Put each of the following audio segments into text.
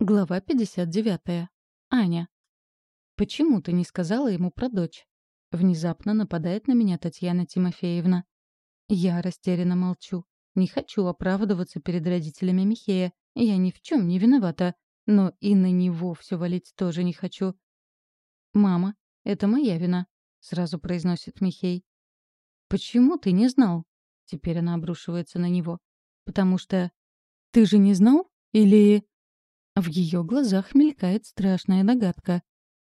Глава 59. Аня. «Почему ты не сказала ему про дочь?» Внезапно нападает на меня Татьяна Тимофеевна. Я растерянно молчу. Не хочу оправдываться перед родителями Михея. Я ни в чем не виновата. Но и на него все валить тоже не хочу. «Мама, это моя вина», — сразу произносит Михей. «Почему ты не знал?» Теперь она обрушивается на него. «Потому что...» «Ты же не знал? Или...» В ее глазах мелькает страшная догадка.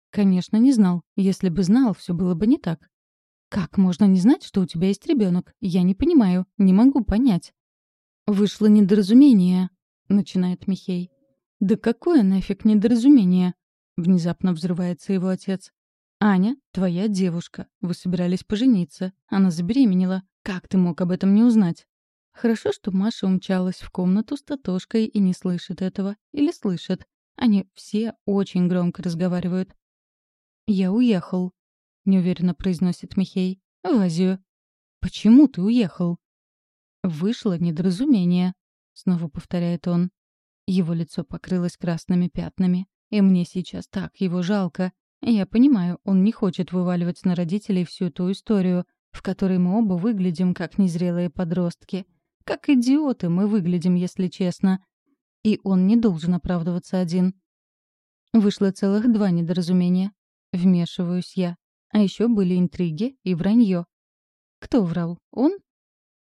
Конечно, не знал. Если бы знал, все было бы не так. Как можно не знать, что у тебя есть ребенок? Я не понимаю, не могу понять. Вышло недоразумение, начинает Михей. Да какое нафиг недоразумение? Внезапно взрывается его отец. Аня, твоя девушка. Вы собирались пожениться. Она забеременела. Как ты мог об этом не узнать? Хорошо, что Маша умчалась в комнату с Татошкой и не слышит этого. Или слышит. Они все очень громко разговаривают. «Я уехал», — неуверенно произносит Михей. «В Азию». «Почему ты уехал?» «Вышло недоразумение», — снова повторяет он. Его лицо покрылось красными пятнами. И мне сейчас так его жалко. Я понимаю, он не хочет вываливать на родителей всю ту историю, в которой мы оба выглядим как незрелые подростки — как идиоты мы выглядим, если честно. И он не должен оправдываться один. Вышло целых два недоразумения. Вмешиваюсь я. А еще были интриги и вранье. Кто врал? Он?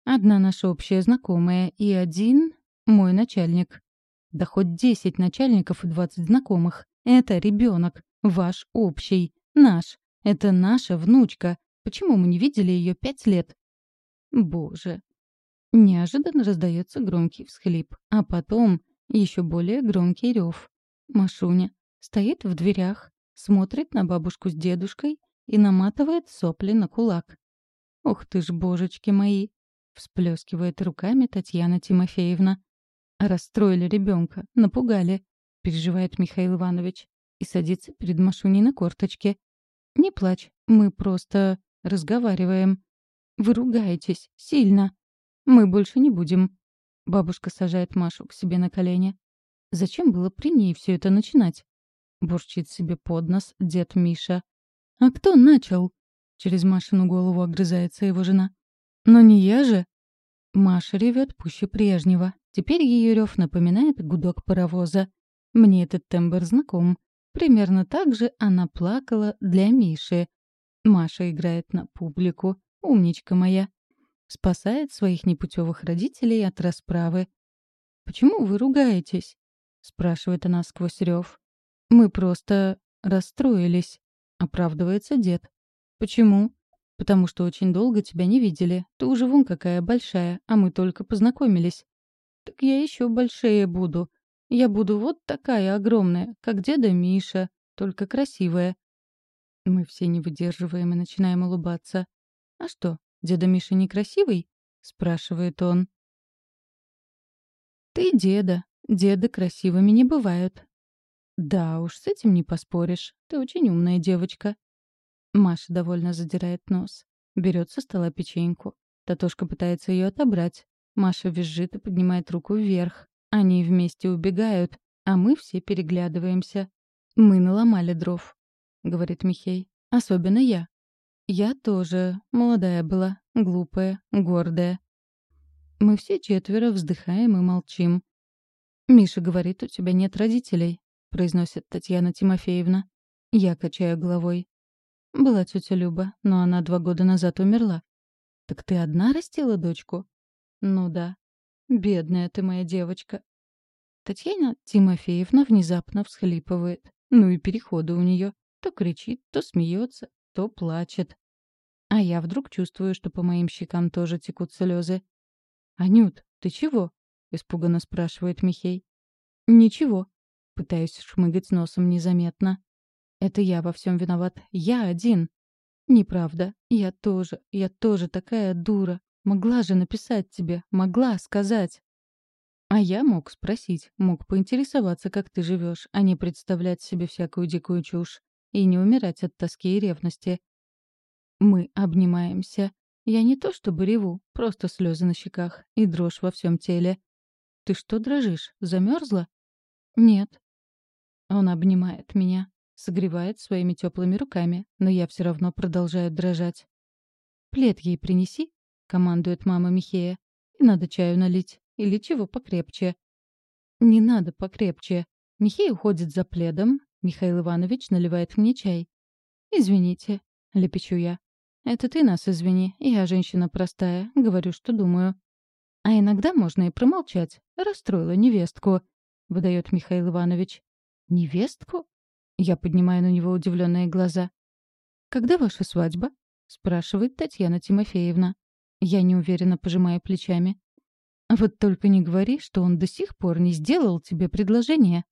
Одна наша общая знакомая и один — мой начальник. Да хоть десять начальников и двадцать знакомых. Это ребенок, ваш общий, наш. Это наша внучка. Почему мы не видели ее пять лет? Боже, Неожиданно раздается громкий всхлип, а потом еще более громкий рев. Машуня стоит в дверях, смотрит на бабушку с дедушкой и наматывает сопли на кулак. «Ух ты ж, божечки мои!» — всплескивает руками Татьяна Тимофеевна. «Расстроили ребенка, напугали», — переживает Михаил Иванович и садится перед Машуней на корточке. «Не плачь, мы просто разговариваем. Вы ругаетесь, сильно. Мы больше не будем. Бабушка сажает Машу к себе на колени. Зачем было при ней все это начинать? Бурчит себе под нос дед Миша. А кто начал? Через Машину голову огрызается его жена. Но не я же. Маша ревет пуще прежнего. Теперь ее рев напоминает гудок паровоза. Мне этот тембр знаком. Примерно так же она плакала для Миши. Маша играет на публику. Умничка моя спасает своих непутевых родителей от расправы. «Почему вы ругаетесь?» — спрашивает она сквозь рев. «Мы просто расстроились», — оправдывается дед. «Почему?» «Потому что очень долго тебя не видели. Ты уже вон какая большая, а мы только познакомились». «Так я еще большее буду. Я буду вот такая огромная, как деда Миша, только красивая». Мы все не выдерживаем и начинаем улыбаться. «А что, Деда Миша некрасивый?» — спрашивает он. «Ты деда. Деды красивыми не бывают». «Да уж, с этим не поспоришь. Ты очень умная девочка». Маша довольно задирает нос. Берет со стола печеньку. Татошка пытается ее отобрать. Маша визжит и поднимает руку вверх. Они вместе убегают, а мы все переглядываемся. «Мы наломали дров», — говорит Михей. «Особенно я. Я тоже молодая была, глупая, гордая. Мы все четверо вздыхаем и молчим. «Миша говорит, у тебя нет родителей», — произносит Татьяна Тимофеевна. Я качаю головой. Была тетя Люба, но она два года назад умерла. «Так ты одна растила дочку?» «Ну да. Бедная ты моя девочка». Татьяна Тимофеевна внезапно всхлипывает. Ну и переходы у нее. То кричит, то смеется, то плачет. А я вдруг чувствую, что по моим щекам тоже текут слезы. «Анют, ты чего?» — испуганно спрашивает Михей. «Ничего». Пытаюсь шмыгать носом незаметно. «Это я во всем виноват. Я один». «Неправда. Я тоже. Я тоже такая дура. Могла же написать тебе. Могла сказать». А я мог спросить, мог поинтересоваться, как ты живешь, а не представлять себе всякую дикую чушь. И не умирать от тоски и ревности. Мы обнимаемся. Я не то чтобы реву, просто слезы на щеках и дрожь во всем теле. Ты что дрожишь? Замерзла? Нет. Он обнимает меня, согревает своими теплыми руками, но я все равно продолжаю дрожать. «Плед ей принеси», — командует мама Михея. «И надо чаю налить. Или чего покрепче». «Не надо покрепче». Михей уходит за пледом. Михаил Иванович наливает мне чай. «Извините», — лепечу я. «Это ты нас извини. Я женщина простая. Говорю, что думаю». «А иногда можно и промолчать. Расстроила невестку», — выдает Михаил Иванович. «Невестку?» Я поднимаю на него удивленные глаза. «Когда ваша свадьба?» — спрашивает Татьяна Тимофеевна. Я неуверенно пожимаю плечами. «Вот только не говори, что он до сих пор не сделал тебе предложение».